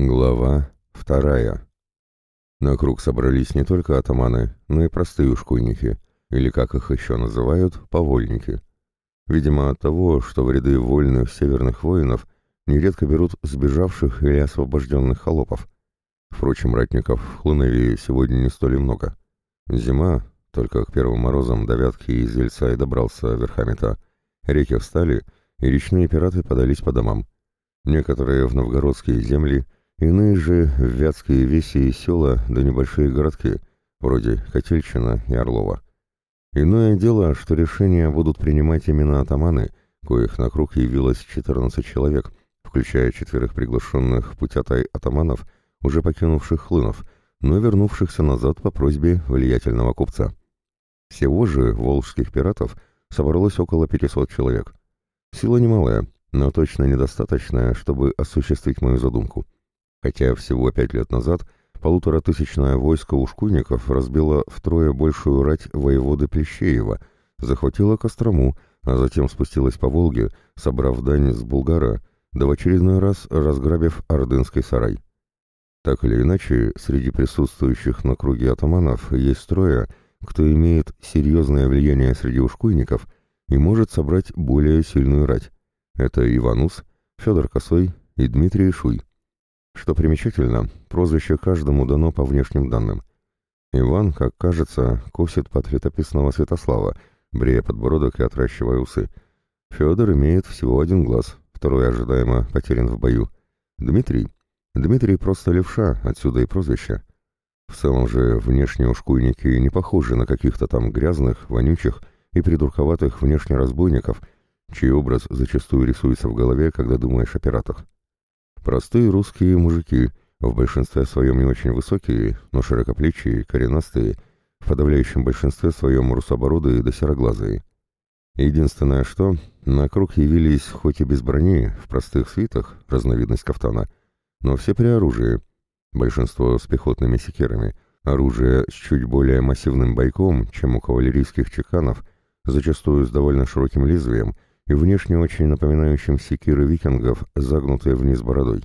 Глава вторая. На круг собрались не только атаманы, но и простые ушкуйники, или, как их еще называют, повольники. Видимо, от того, что в ряды вольных северных воинов нередко берут сбежавших или освобожденных холопов. Впрочем, ратников в Хлынове сегодня не столь много. Зима, только к первым морозам до Вятки и Зельца и добрался верхами-то. Реки встали, и речные пираты подались по домам. Некоторые в новгородские земли – Иные же Вятские веси и села, да небольшие городки, вроде Котельчина и Орлова. Иное дело, что решения будут принимать именно атаманы, коих на круг явилось 14 человек, включая четверых приглашенных путятой атаманов, уже покинувших Хлынов, но вернувшихся назад по просьбе влиятельного купца. Всего же волжских пиратов собралось около 500 человек. Сила немалая, но точно недостаточная, чтобы осуществить мою задумку хотя всего пять лет назад полуторатысячное войско ушкуйников разбило втрое большую рать воеводы Плещеева, захватило Кострому, а затем спустилось по Волге, собрав дань с Булгара, да в очередной раз разграбив Ордынский сарай. Так или иначе, среди присутствующих на круге атаманов есть трое, кто имеет серьезное влияние среди ушкуйников и может собрать более сильную рать. Это Иванус, Федор Косой и Дмитрий Шуй. Что примечательно, прозвище каждому дано по внешним данным. Иван, как кажется, косит под летописного Святослава, брея подбородок и отращивая усы. Федор имеет всего один глаз, второй ожидаемо потерян в бою. Дмитрий? Дмитрий просто левша, отсюда и прозвище. В целом же внешние ушкуйники не похожи на каких-то там грязных, вонючих и придурковатых внешне разбойников, чей образ зачастую рисуется в голове, когда думаешь о пиратах. Простые русские мужики, в большинстве своем не очень высокие, но широкоплечие, коренастые, в подавляющем большинстве своем русобородые да сероглазые. Единственное что, на круг явились хоть и без брони, в простых свитах, разновидность кафтана, но все при оружии, большинство с пехотными секерами, оружие с чуть более массивным бойком, чем у кавалерийских чеканов, зачастую с довольно широким лезвием, и внешне очень напоминающим секиры викингов, загнутые вниз бородой.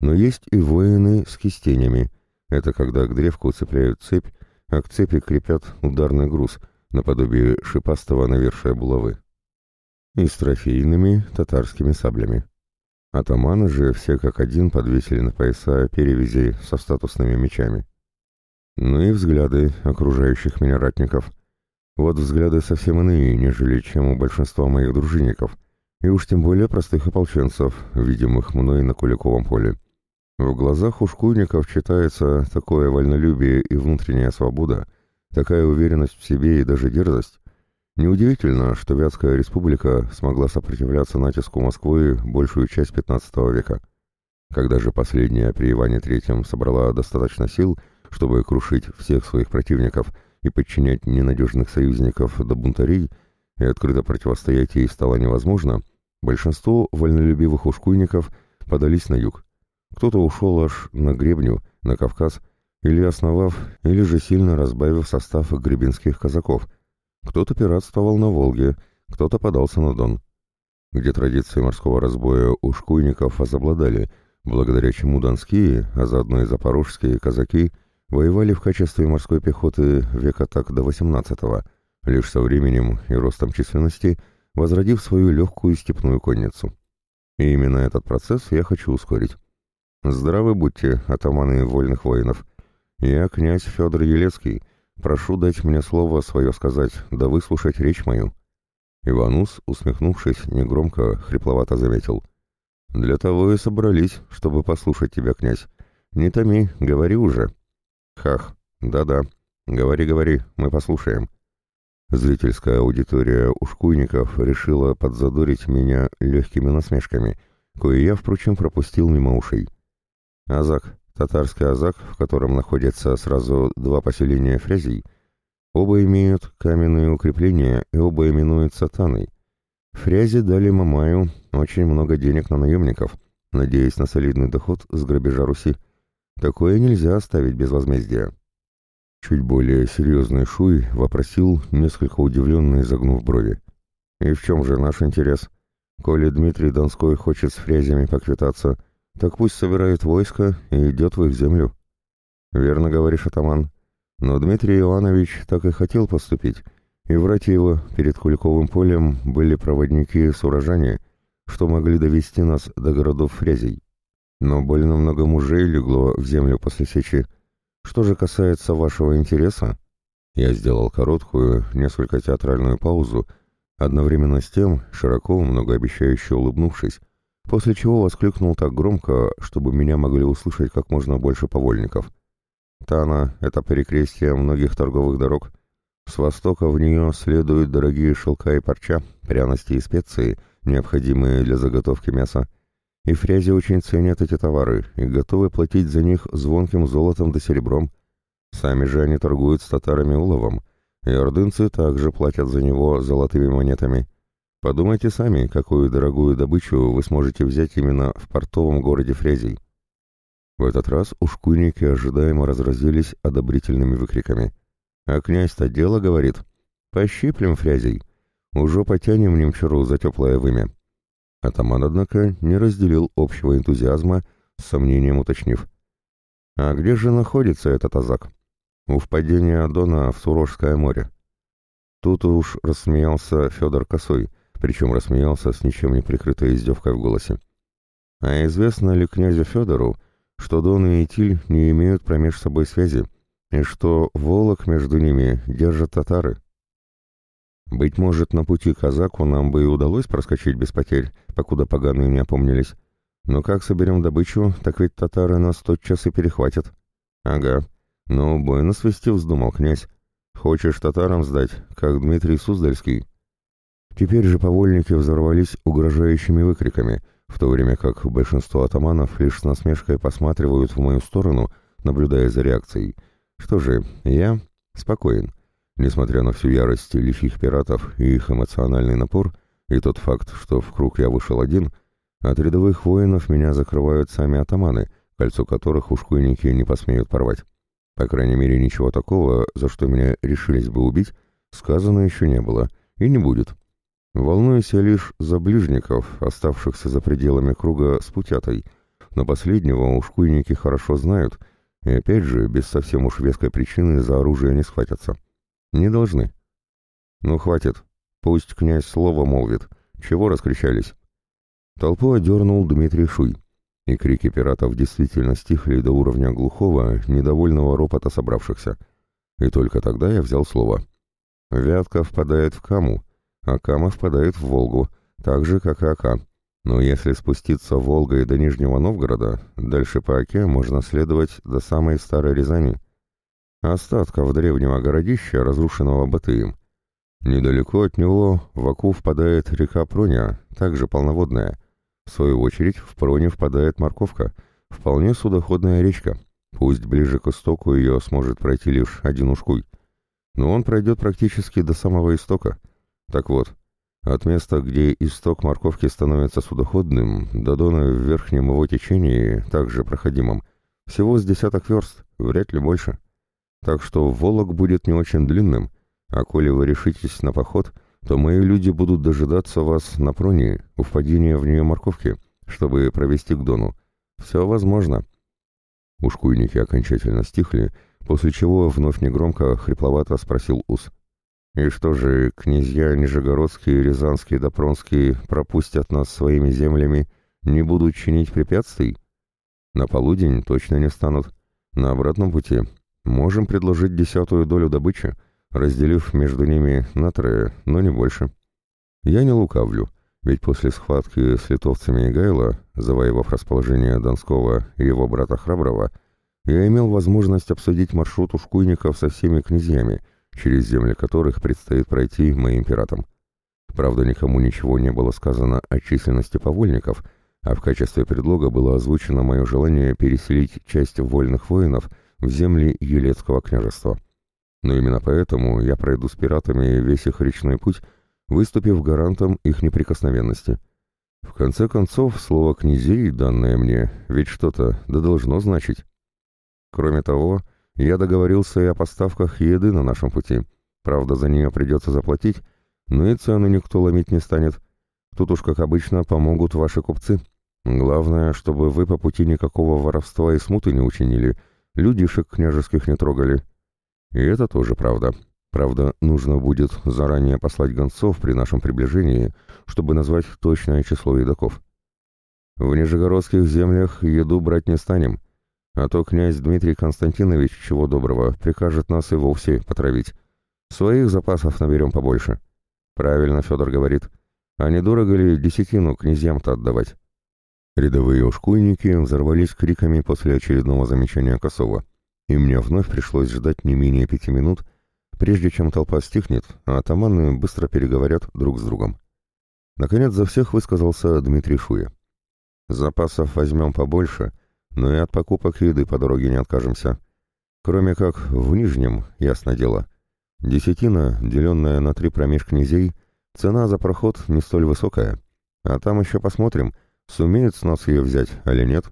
Но есть и воины с кистенями. Это когда к древку цепляют цепь, а к цепи крепят ударный груз, наподобие шипастого навершия булавы. И с трофейными татарскими саблями. Атаманы же все как один подвесили на пояса перевязи со статусными мечами. Ну и взгляды окружающих меня ратников — вот взгляды совсем иные, нежели чем у большинства моих дружинников, и уж тем более простых ополченцев, видимых мной на Куликовом поле. В глазах у шкуйников читается такое вольнолюбие и внутренняя свобода, такая уверенность в себе и даже дерзость. Неудивительно, что Вятская республика смогла сопротивляться натиску Москвы большую часть XV века. Когда же последняя при Иване III собрала достаточно сил, чтобы крушить всех своих противников – и подчинять ненадежных союзников до бунтарей, и открыто противостоять ей стало невозможно, большинство вольнолюбивых ушкуйников подались на юг. Кто-то ушел аж на гребню, на Кавказ, или основав, или же сильно разбавив состав гребенских казаков. Кто-то пиратствовал на Волге, кто-то подался на Дон. Где традиции морского разбоя ушкуйников возобладали, благодаря чему донские, а заодно и запорожские казаки – воевали в качестве морской пехоты века так до 18-го, лишь со временем и ростом численности возродив свою легкую степную конницу. И именно этот процесс я хочу ускорить. Здравы будьте, атаманы вольных воинов. Я князь Федор Елецкий. Прошу дать мне слово свое сказать, да выслушать речь мою. Иванус, усмехнувшись, негромко, хрипловато заметил. «Для того и собрались, чтобы послушать тебя, князь. Не томи, говори уже». Хах, да-да, говори-говори, мы послушаем. Зрительская аудитория ушкуйников решила подзадорить меня легкими насмешками, кое я, впрочем, пропустил мимо ушей. Азак, татарский Азак, в котором находятся сразу два поселения фрязей, оба имеют каменные укрепления и оба именуются Таной. Фрязи дали Мамаю очень много денег на наемников, надеясь на солидный доход с грабежа Руси. Такое нельзя оставить без возмездия. Чуть более серьезный Шуй вопросил, несколько удивленно изогнув брови. «И в чем же наш интерес? Коли Дмитрий Донской хочет с фрязями поквитаться, так пусть собирает войско и идет в их землю. Верно говоришь, атаман. Но Дмитрий Иванович так и хотел поступить, и врать его перед Куликовым полем были проводники с урожания, что могли довести нас до городов Фрязей. Но больно много мужей легло в землю после сечи. Что же касается вашего интереса, я сделал короткую, несколько театральную паузу, одновременно с тем, широко, многообещающе улыбнувшись, после чего воскликнул так громко, чтобы меня могли услышать как можно больше повольников. Тана — это перекрестие многих торговых дорог. С востока в нее следуют дорогие шелка и парча, пряности и специи, необходимые для заготовки мяса. И фрязи очень ценят эти товары и готовы платить за них звонким золотом да серебром. Сами же они торгуют с татарами уловом, и ордынцы также платят за него золотыми монетами. Подумайте сами, какую дорогую добычу вы сможете взять именно в портовом городе Фрезий. В этот раз ушкуйники ожидаемо разразились одобрительными выкриками. А князь-то дело говорит. «Пощиплем фрязей. Уже потянем немчуру за теплое вымя». Атаман, однако, не разделил общего энтузиазма, с сомнением уточнив. «А где же находится этот азак?» «У впадения Дона в Сурожское море». Тут уж рассмеялся Федор Косой, причем рассмеялся с ничем не прикрытой издевкой в голосе. «А известно ли князю Федору, что Дон и Итиль не имеют промеж собой связи, и что Волок между ними держат татары. Быть может, на пути казаку нам бы и удалось проскочить без потерь, покуда поганые не опомнились. Но как соберем добычу, так ведь татары нас тотчас и перехватят. Ага, ну, бой насвести вздумал князь. Хочешь татарам сдать, как Дмитрий Суздальский? Теперь же повольники взорвались угрожающими выкриками — в то время как большинство атаманов лишь с насмешкой посматривают в мою сторону, наблюдая за реакцией. Что же, я спокоен. Несмотря на всю ярость лихих пиратов и их эмоциональный напор, и тот факт, что в круг я вышел один, от рядовых воинов меня закрывают сами атаманы, кольцо которых ушкуйники не посмеют порвать. По крайней мере, ничего такого, за что меня решились бы убить, сказано еще не было и не будет. Волнуюсь я лишь за ближников, оставшихся за пределами круга с путятой, но последнего ушкуйники хорошо знают, и опять же, без совсем уж веской причины за оружие не схватятся. Не должны. Ну, хватит. Пусть князь слово молвит. Чего раскричались? Толпу одернул Дмитрий Шуй, и крики пиратов действительно стихли до уровня глухого, недовольного ропота собравшихся. И только тогда я взял слово. Вятка впадает в каму, Акама впадает в Волгу, так же, как и Ака. Но если спуститься Волгой до Нижнего Новгорода, дальше по Оке можно следовать до самой Старой Рязани. Остатков древнего городища, разрушенного Батыем. Недалеко от него в Аку впадает река Проня, также полноводная. В свою очередь в Проне впадает Морковка, вполне судоходная речка. Пусть ближе к истоку ее сможет пройти лишь один ушкуй. Но он пройдет практически до самого истока — так вот, от места, где исток морковки становится судоходным, до Дона в верхнем его течении, также проходимом, всего с десяток верст, вряд ли больше. Так что Волок будет не очень длинным, а коли вы решитесь на поход, то мои люди будут дожидаться вас на проне, у впадения в нее морковки, чтобы провести к Дону. Все возможно. Ушкуйники окончательно стихли, после чего вновь негромко, хрипловато спросил Ус. И что же, князья Нижегородские, Рязанские да Пронские пропустят нас своими землями, не будут чинить препятствий? На полудень точно не станут. На обратном пути можем предложить десятую долю добычи, разделив между ними на трое, но не больше. Я не лукавлю, ведь после схватки с литовцами и Гайла, завоевав расположение Донского и его брата Храброго, я имел возможность обсудить маршрут ушкуйников со всеми князьями — через земли которых предстоит пройти моим пиратам. Правда, никому ничего не было сказано о численности повольников, а в качестве предлога было озвучено мое желание переселить часть вольных воинов в земли Елецкого княжества. Но именно поэтому я пройду с пиратами весь их речной путь, выступив гарантом их неприкосновенности. В конце концов, слово князей, данное мне, ведь что-то да должно значить. Кроме того, я договорился и о поставках еды на нашем пути. Правда, за нее придется заплатить, но и цены никто ломить не станет. Тут уж, как обычно, помогут ваши купцы. Главное, чтобы вы по пути никакого воровства и смуты не учинили, людишек княжеских не трогали. И это тоже правда. Правда, нужно будет заранее послать гонцов при нашем приближении, чтобы назвать точное число едоков. В Нижегородских землях еду брать не станем, а то князь Дмитрий Константинович, чего доброго, прикажет нас и вовсе потравить. Своих запасов наберем побольше. Правильно Федор говорит. А недорого ли десятину князьям-то отдавать? Рядовые ушкуйники взорвались криками после очередного замечания Косова, и мне вновь пришлось ждать не менее пяти минут, прежде чем толпа стихнет, а атаманы быстро переговорят друг с другом. Наконец за всех высказался Дмитрий Шуя. «Запасов возьмем побольше», — но и от покупок еды по дороге не откажемся. Кроме как в Нижнем, ясно дело. Десятина, деленная на три промеж князей, цена за проход не столь высокая. А там еще посмотрим, сумеет с нас ее взять, или нет.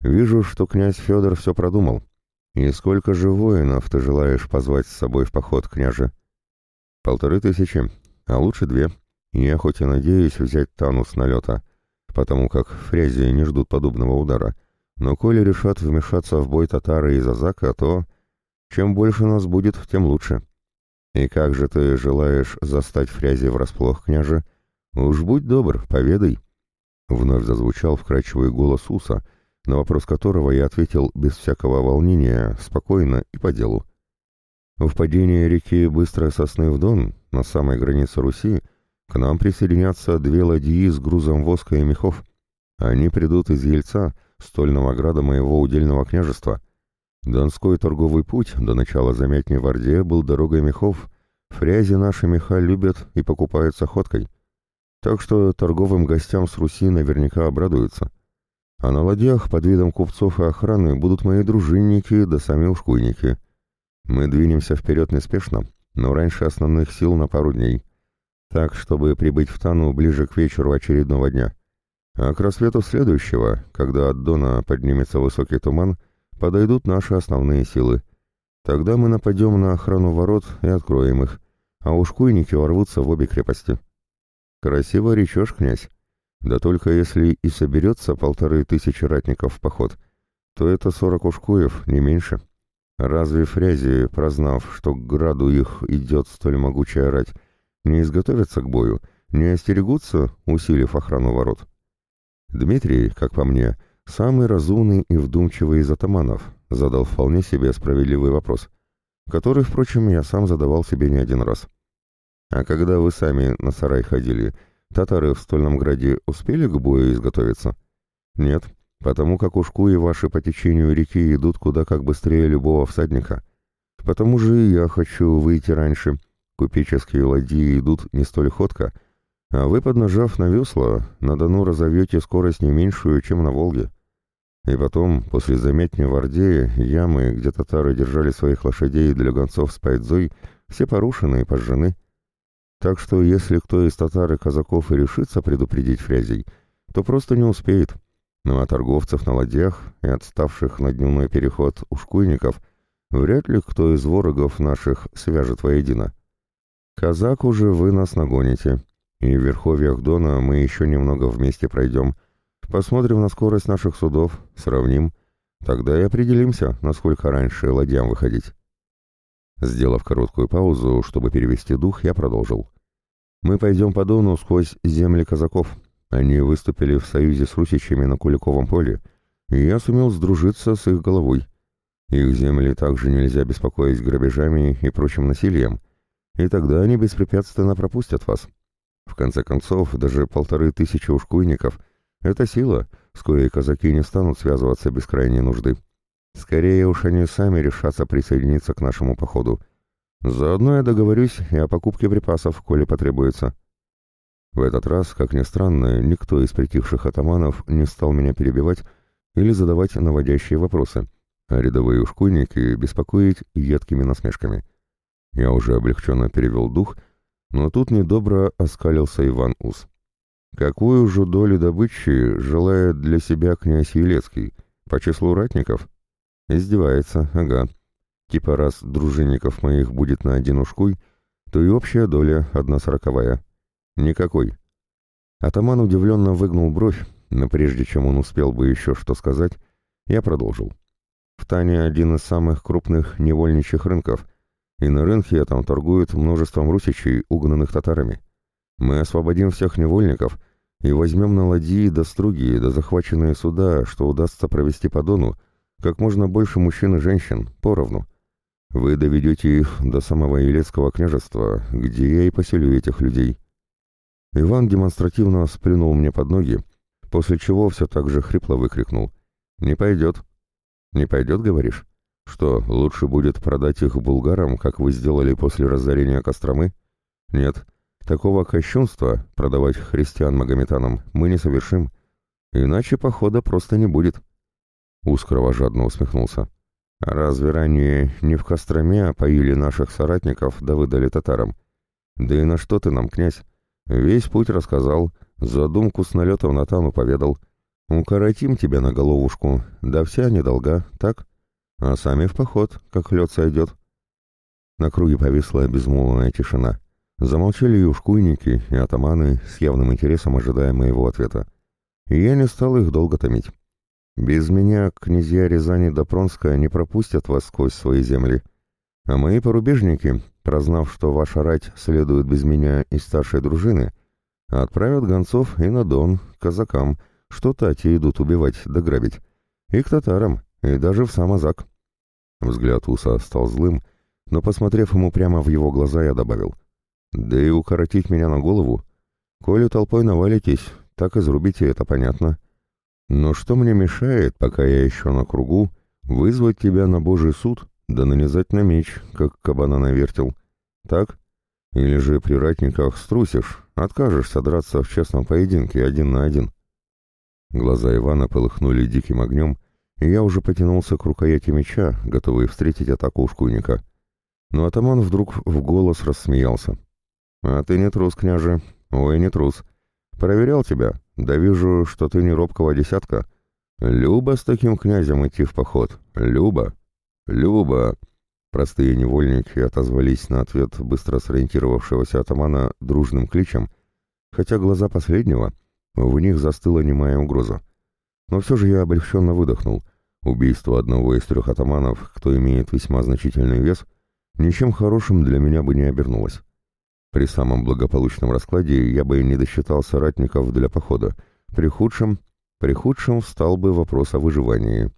Вижу, что князь Федор все продумал. И сколько же воинов ты желаешь позвать с собой в поход, княже? Полторы тысячи, а лучше две. Я хоть и надеюсь взять Тану с налета, потому как фрези не ждут подобного удара — но коли решат вмешаться в бой татары из Азака, то чем больше нас будет, тем лучше. И как же ты желаешь застать фрязи врасплох, княже? Уж будь добр, поведай. Вновь зазвучал вкрадчивый голос Уса, на вопрос которого я ответил без всякого волнения, спокойно и по делу. В падении реки Быстрой Сосны в Дон, на самой границе Руси, к нам присоединятся две ладьи с грузом воска и мехов. Они придут из Ельца, стольного града моего удельного княжества. Донской торговый путь до начала замятни в Орде был дорогой мехов. Фрязи наши меха любят и покупают с охоткой. Так что торговым гостям с Руси наверняка обрадуются. А на ладьях под видом купцов и охраны будут мои дружинники да сами ушкуйники. Мы двинемся вперед неспешно, но раньше основных сил на пару дней. Так, чтобы прибыть в Тану ближе к вечеру очередного дня. А к рассвету следующего, когда от Дона поднимется высокий туман, подойдут наши основные силы. Тогда мы нападем на охрану ворот и откроем их, а ушкуйники ворвутся в обе крепости. Красиво речешь, князь. Да только если и соберется полторы тысячи ратников в поход, то это сорок ушкуев, не меньше. Разве фрязи, прознав, что к граду их идет столь могучая рать, не изготовятся к бою, не остерегутся, усилив охрану ворот?» Дмитрий, как по мне, самый разумный и вдумчивый из атаманов, задал вполне себе справедливый вопрос, который, впрочем, я сам задавал себе не один раз. А когда вы сами на сарай ходили, татары в Стольном Граде успели к бою изготовиться? Нет, потому как ушкуи ваши по течению реки идут куда как быстрее любого всадника. Потому же я хочу выйти раньше. Купеческие ладьи идут не столь ходко, а вы, поднажав на весла, на Дону разовьете скорость не меньшую, чем на Волге. И потом, после заметни в Орде, ямы, где татары держали своих лошадей для гонцов с пайдзой, все порушены и пожжены. Так что, если кто из татар и казаков и решится предупредить фрязей, то просто не успеет. Ну а торговцев на ладьях и отставших на дневной переход ушкуйников вряд ли кто из ворогов наших свяжет воедино. Казак уже вы нас нагоните, и в верховьях Дона мы еще немного вместе пройдем. Посмотрим на скорость наших судов, сравним. Тогда и определимся, насколько раньше ладьям выходить. Сделав короткую паузу, чтобы перевести дух, я продолжил. Мы пойдем по Дону сквозь земли казаков. Они выступили в союзе с русичами на Куликовом поле, и я сумел сдружиться с их головой. Их земли также нельзя беспокоить грабежами и прочим насилием, и тогда они беспрепятственно пропустят вас. В конце концов, даже полторы тысячи ушкуйников — это сила, с коей казаки не станут связываться без крайней нужды. Скорее уж они сами решатся присоединиться к нашему походу. Заодно я договорюсь и о покупке припасов, коли потребуется. В этот раз, как ни странно, никто из притихших атаманов не стал меня перебивать или задавать наводящие вопросы, а рядовые ушкуйники беспокоить едкими насмешками. Я уже облегченно перевел дух — но тут недобро оскалился Иван Ус. Какую же долю добычи желает для себя князь Елецкий? По числу ратников? Издевается, ага. Типа раз дружинников моих будет на один ушкуй, то и общая доля одна сороковая. Никакой. Атаман удивленно выгнул бровь, но прежде чем он успел бы еще что сказать, я продолжил. В Тане один из самых крупных невольничьих рынков, и на рынке там торгуют множеством русичей, угнанных татарами. Мы освободим всех невольников и возьмем на ладьи до струги, до захваченные суда, что удастся провести по Дону, как можно больше мужчин и женщин, поровну. Вы доведете их до самого Елецкого княжества, где я и поселю этих людей. Иван демонстративно сплюнул мне под ноги, после чего все так же хрипло выкрикнул. «Не пойдет». «Не пойдет, говоришь? Что, лучше будет продать их булгарам, как вы сделали после разорения Костромы?» «Нет, такого кощунства, продавать христиан-магометанам, мы не совершим. Иначе похода просто не будет». Ус кровожадно усмехнулся. «А разве ранее не в Костроме поили наших соратников да выдали татарам? Да и на что ты нам, князь? Весь путь рассказал, задумку с налетом на Тану поведал. Укоротим тебя на головушку, да вся недолга, так? А сами в поход, как лед сойдет». На круге повисла безмолвная тишина. Замолчали и ушкуйники, и атаманы, с явным интересом ожидая моего ответа. И я не стал их долго томить. Без меня князья Рязани да Пронска не пропустят вас сквозь свои земли. А мои порубежники, прознав, что ваша рать следует без меня из старшей дружины, отправят гонцов и на Дон, казакам, что тати идут убивать да грабить, и к татарам, и даже в сам Азак. Взгляд Уса стал злым, но, посмотрев ему прямо в его глаза, я добавил, «Да и укоротить меня на голову? Коли толпой навалитесь, так изрубите, это понятно. Но что мне мешает, пока я еще на кругу, вызвать тебя на Божий суд, да нанизать на меч, как кабана навертел? Так? Или же при ратниках струсишь, откажешься драться в честном поединке один на один?» Глаза Ивана полыхнули диким огнем, и я уже потянулся к рукояти меча, готовый встретить атаку ушкуйника. Но атаман вдруг в голос рассмеялся. «А ты не трус, княже. Ой, не трус. Проверял тебя, да вижу, что ты не робкого десятка. Люба с таким князем идти в поход. Люба. Люба. Простые невольники отозвались на ответ быстро сориентировавшегося атамана дружным кличем, хотя глаза последнего, в них застыла немая угроза. Но все же я облегченно выдохнул. Убийство одного из трех атаманов, кто имеет весьма значительный вес, ничем хорошим для меня бы не обернулось. При самом благополучном раскладе я бы и не досчитал соратников для похода. При худшем, при худшем встал бы вопрос о выживании.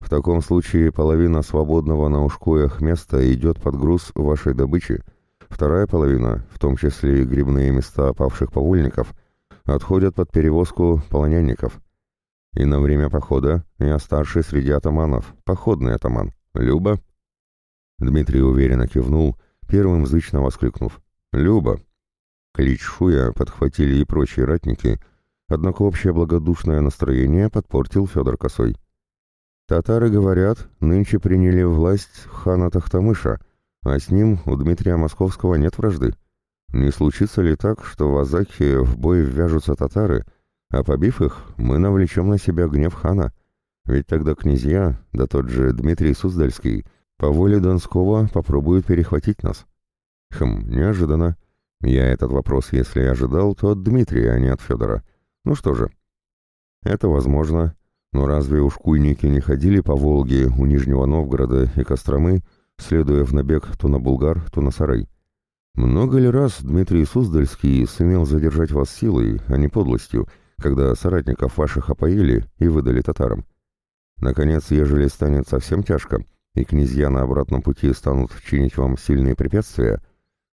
В таком случае половина свободного на ушкоях места идет под груз вашей добычи, вторая половина, в том числе и грибные места опавших повольников, отходят под перевозку полонянников. И на время похода я старший среди атаманов, походный атаман. Люба?» Дмитрий уверенно кивнул, первым зычно воскликнув. Люба. Клич Шуя подхватили и прочие ратники, однако общее благодушное настроение подпортил Федор Косой. Татары, говорят, нынче приняли власть хана Тахтамыша, а с ним у Дмитрия Московского нет вражды. Не случится ли так, что в Азахе в бой ввяжутся татары, а побив их, мы навлечем на себя гнев хана? Ведь тогда князья, да тот же Дмитрий Суздальский, по воле Донского попробуют перехватить нас. Хм, неожиданно. Я этот вопрос, если и ожидал, то от Дмитрия, а не от Федора. Ну что же. Это возможно. Но разве уж не ходили по Волге у Нижнего Новгорода и Костромы, следуя в набег то на Булгар, то на Сарай? Много ли раз Дмитрий Суздальский сумел задержать вас силой, а не подлостью, когда соратников ваших опоили и выдали татарам? Наконец, ежели станет совсем тяжко, и князья на обратном пути станут чинить вам сильные препятствия,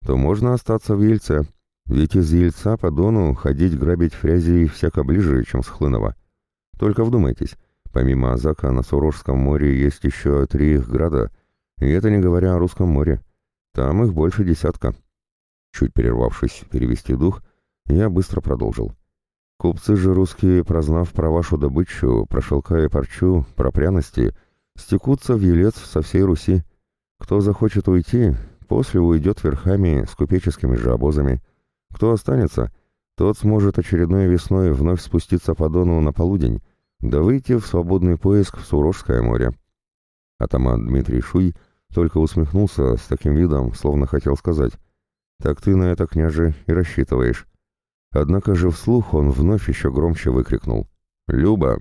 то можно остаться в Ельце, ведь из Ельца по Дону ходить грабить фрязи всяко ближе, чем с Хлынова. Только вдумайтесь, помимо Азака на Сурожском море есть еще три их града, и это не говоря о Русском море. Там их больше десятка. Чуть перервавшись перевести дух, я быстро продолжил. Купцы же русские, прознав про вашу добычу, про шелка и парчу, про пряности, стекутся в Елец со всей Руси. Кто захочет уйти, После уйдет верхами с купеческими же обозами. Кто останется, тот сможет очередной весной вновь спуститься по Дону на полудень, да выйти в свободный поиск в Сурожское море. Атаман Дмитрий Шуй только усмехнулся с таким видом, словно хотел сказать, «Так ты на это, княже, и рассчитываешь». Однако же вслух он вновь еще громче выкрикнул. «Люба,